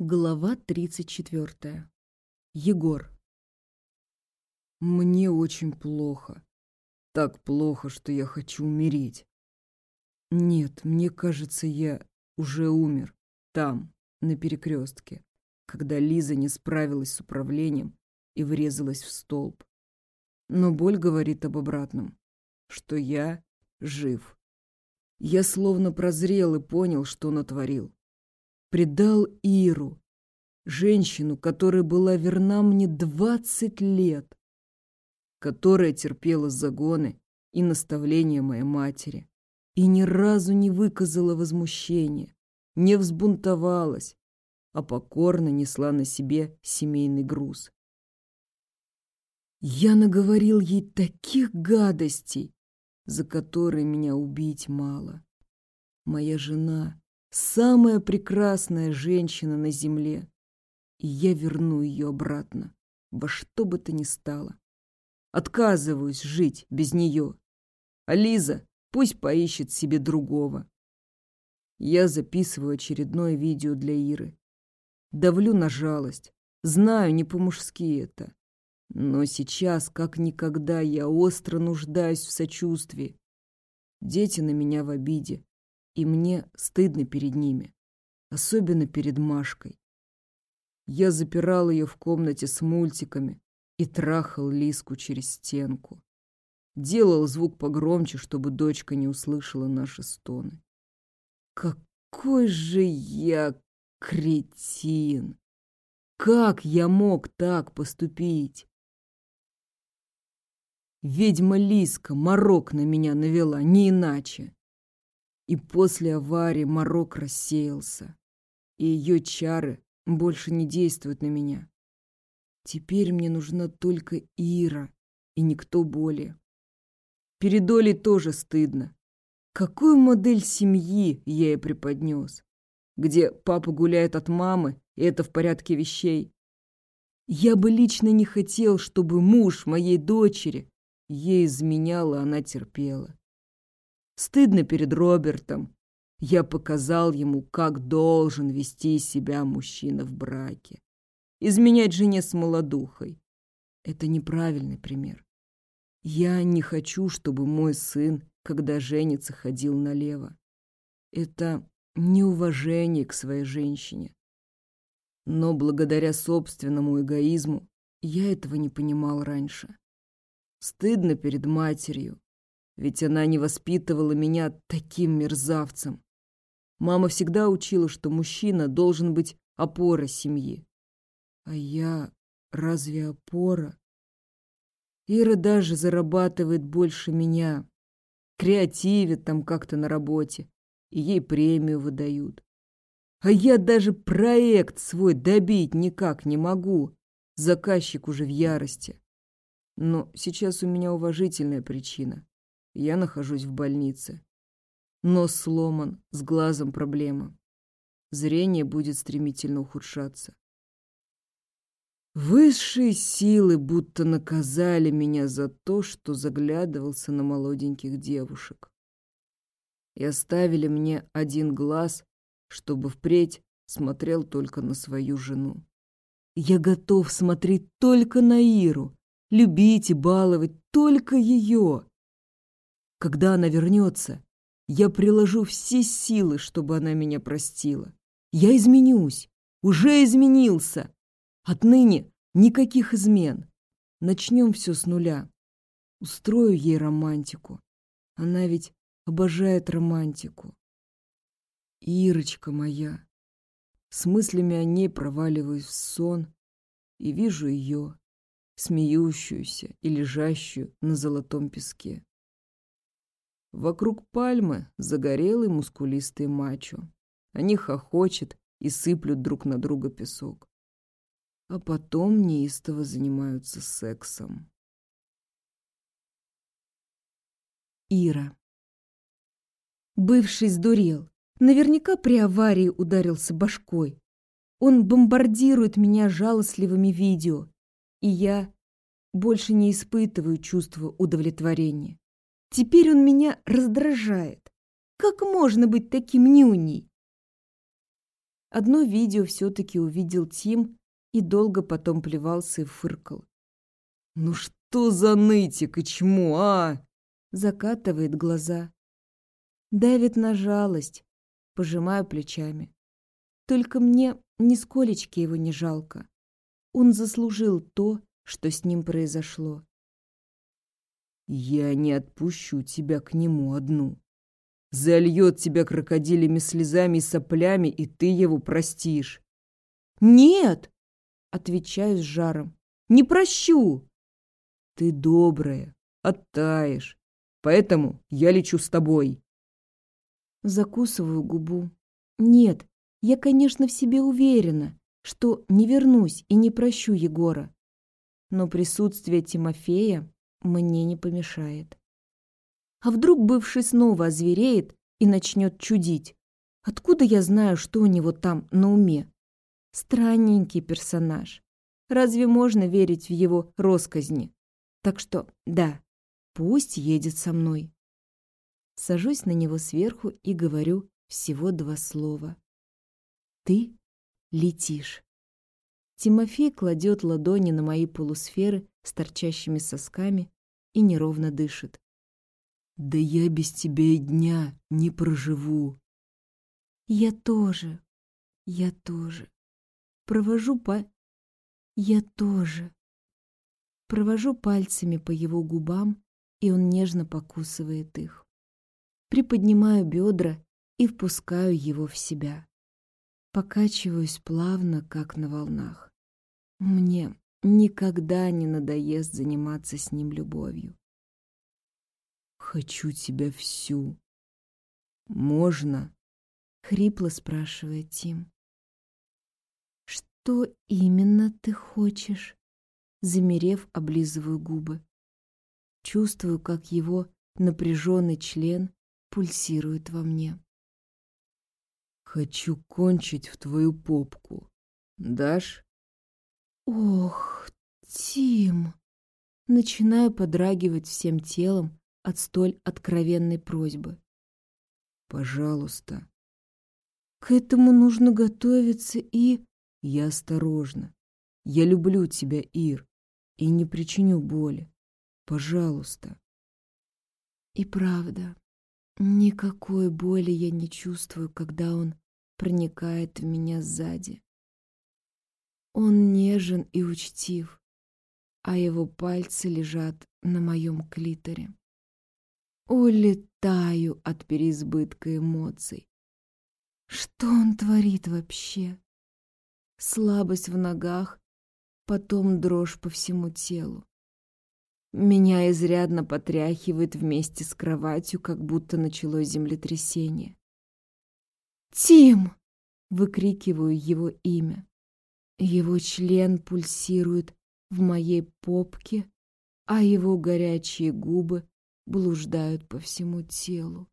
Глава 34. Егор. Мне очень плохо. Так плохо, что я хочу умереть. Нет, мне кажется, я уже умер. Там, на перекрестке, когда Лиза не справилась с управлением и врезалась в столб. Но боль говорит об обратном, что я жив. Я словно прозрел и понял, что натворил предал Иру, женщину, которая была верна мне двадцать лет, которая терпела загоны и наставления моей матери и ни разу не выказала возмущения, не взбунтовалась, а покорно несла на себе семейный груз. Я наговорил ей таких гадостей, за которые меня убить мало. Моя жена самая прекрасная женщина на земле, и я верну ее обратно, во что бы то ни стало. Отказываюсь жить без нее. А Лиза пусть поищет себе другого. Я записываю очередное видео для Иры. Давлю на жалость. Знаю, не по-мужски это. Но сейчас, как никогда, я остро нуждаюсь в сочувствии. Дети на меня в обиде и мне стыдно перед ними, особенно перед Машкой. Я запирал ее в комнате с мультиками и трахал Лиску через стенку. Делал звук погромче, чтобы дочка не услышала наши стоны. Какой же я кретин! Как я мог так поступить? Ведьма Лиска морок на меня навела, не иначе. И после аварии морок рассеялся, и ее чары больше не действуют на меня. Теперь мне нужна только Ира и никто более. Перед Олей тоже стыдно. Какую модель семьи я ей преподнес? Где папа гуляет от мамы, и это в порядке вещей? Я бы лично не хотел, чтобы муж моей дочери ей изменял, а она терпела. Стыдно перед Робертом. Я показал ему, как должен вести себя мужчина в браке. Изменять жене с молодухой. Это неправильный пример. Я не хочу, чтобы мой сын, когда женится, ходил налево. Это неуважение к своей женщине. Но благодаря собственному эгоизму я этого не понимал раньше. Стыдно перед матерью, ведь она не воспитывала меня таким мерзавцем. Мама всегда учила, что мужчина должен быть опора семьи. А я разве опора? Ира даже зарабатывает больше меня. Креативит там как-то на работе. И ей премию выдают. А я даже проект свой добить никак не могу. Заказчик уже в ярости. Но сейчас у меня уважительная причина. Я нахожусь в больнице. Нос сломан, с глазом проблема. Зрение будет стремительно ухудшаться. Высшие силы будто наказали меня за то, что заглядывался на молоденьких девушек. И оставили мне один глаз, чтобы впредь смотрел только на свою жену. Я готов смотреть только на Иру, любить и баловать только ее. Когда она вернется, я приложу все силы, чтобы она меня простила. Я изменюсь, уже изменился. Отныне никаких измен. Начнем все с нуля. Устрою ей романтику. Она ведь обожает романтику. Ирочка моя. С мыслями о ней проваливаюсь в сон и вижу ее, смеющуюся и лежащую на золотом песке. Вокруг пальмы загорелый мускулистый мачо. Они хохочут и сыплют друг на друга песок. А потом неистово занимаются сексом. Ира. Бывший сдурел. Наверняка при аварии ударился башкой. Он бомбардирует меня жалостливыми видео, и я больше не испытываю чувства удовлетворения. Теперь он меня раздражает. Как можно быть таким нюней? Одно видео все-таки увидел Тим и долго потом плевался и фыркал. «Ну что за нытик и чмо, а?» Закатывает глаза. Давит на жалость. Пожимаю плечами. Только мне нисколечки его не жалко. Он заслужил то, что с ним произошло. «Я не отпущу тебя к нему одну. Зальет тебя крокодилями слезами и соплями, и ты его простишь». «Нет!» — отвечаю с жаром. «Не прощу!» «Ты добрая, оттаешь, поэтому я лечу с тобой». Закусываю губу. Нет, я, конечно, в себе уверена, что не вернусь и не прощу Егора. Но присутствие Тимофея мне не помешает. А вдруг бывший снова озвереет и начнет чудить? Откуда я знаю, что у него там на уме? Странненький персонаж. Разве можно верить в его росказни? Так что, да, пусть едет со мной. Сажусь на него сверху и говорю всего два слова. Ты летишь. Тимофей кладет ладони на мои полусферы с торчащими сосками и неровно дышит. «Да я без тебя и дня не проживу». «Я тоже, я тоже. Провожу по... Я тоже». Провожу пальцами по его губам, и он нежно покусывает их приподнимаю бедра и впускаю его в себя. Покачиваюсь плавно, как на волнах. Мне никогда не надоест заниматься с ним любовью. «Хочу тебя всю. Можно?» — хрипло спрашивает Тим. «Что именно ты хочешь?» Замерев, облизываю губы. Чувствую, как его напряженный член пульсирует во мне. Хочу кончить в твою попку. Дашь? Ох, Тим. Начинаю подрагивать всем телом от столь откровенной просьбы. Пожалуйста. К этому нужно готовиться и... Я осторожно. Я люблю тебя, Ир, и не причиню боли. Пожалуйста. И правда, Никакой боли я не чувствую, когда он проникает в меня сзади. Он нежен и учтив, а его пальцы лежат на моем клиторе. Улетаю от переизбытка эмоций. Что он творит вообще? Слабость в ногах, потом дрожь по всему телу. Меня изрядно потряхивает вместе с кроватью, как будто началось землетрясение. «Тим!» — выкрикиваю его имя. Его член пульсирует в моей попке, а его горячие губы блуждают по всему телу.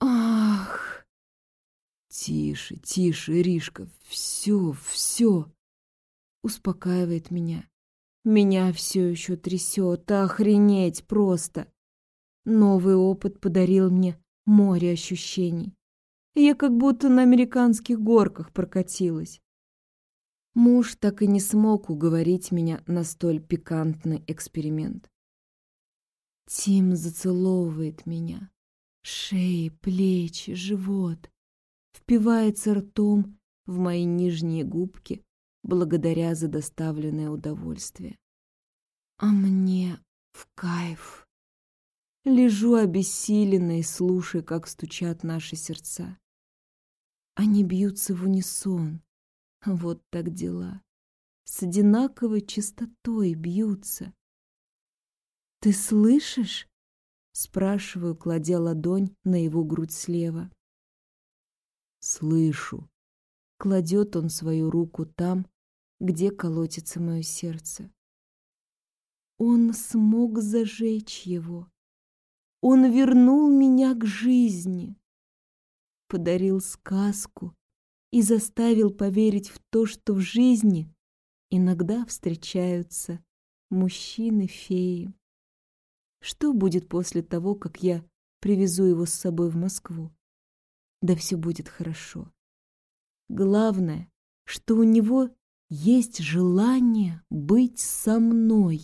«Ах!» «Тише, тише, Ришка, все, все!» успокаивает меня. Меня все еще трясет, охренеть просто. Новый опыт подарил мне море ощущений. Я как будто на американских горках прокатилась. Муж так и не смог уговорить меня на столь пикантный эксперимент. Тим зацеловывает меня. Шеи, плечи, живот. Впивается ртом в мои нижние губки, благодаря за доставленное удовольствие. А мне в кайф. Лежу обессиленной и слушаю, как стучат наши сердца. Они бьются в унисон. Вот так дела. С одинаковой частотой бьются. «Ты слышишь?» — спрашиваю, кладя ладонь на его грудь слева. «Слышу». Кладет он свою руку там, где колотится мое сердце. Он смог зажечь его. Он вернул меня к жизни. Подарил сказку и заставил поверить в то, что в жизни иногда встречаются мужчины-феи. Что будет после того, как я привезу его с собой в Москву? Да все будет хорошо. Главное, что у него есть желание быть со мной.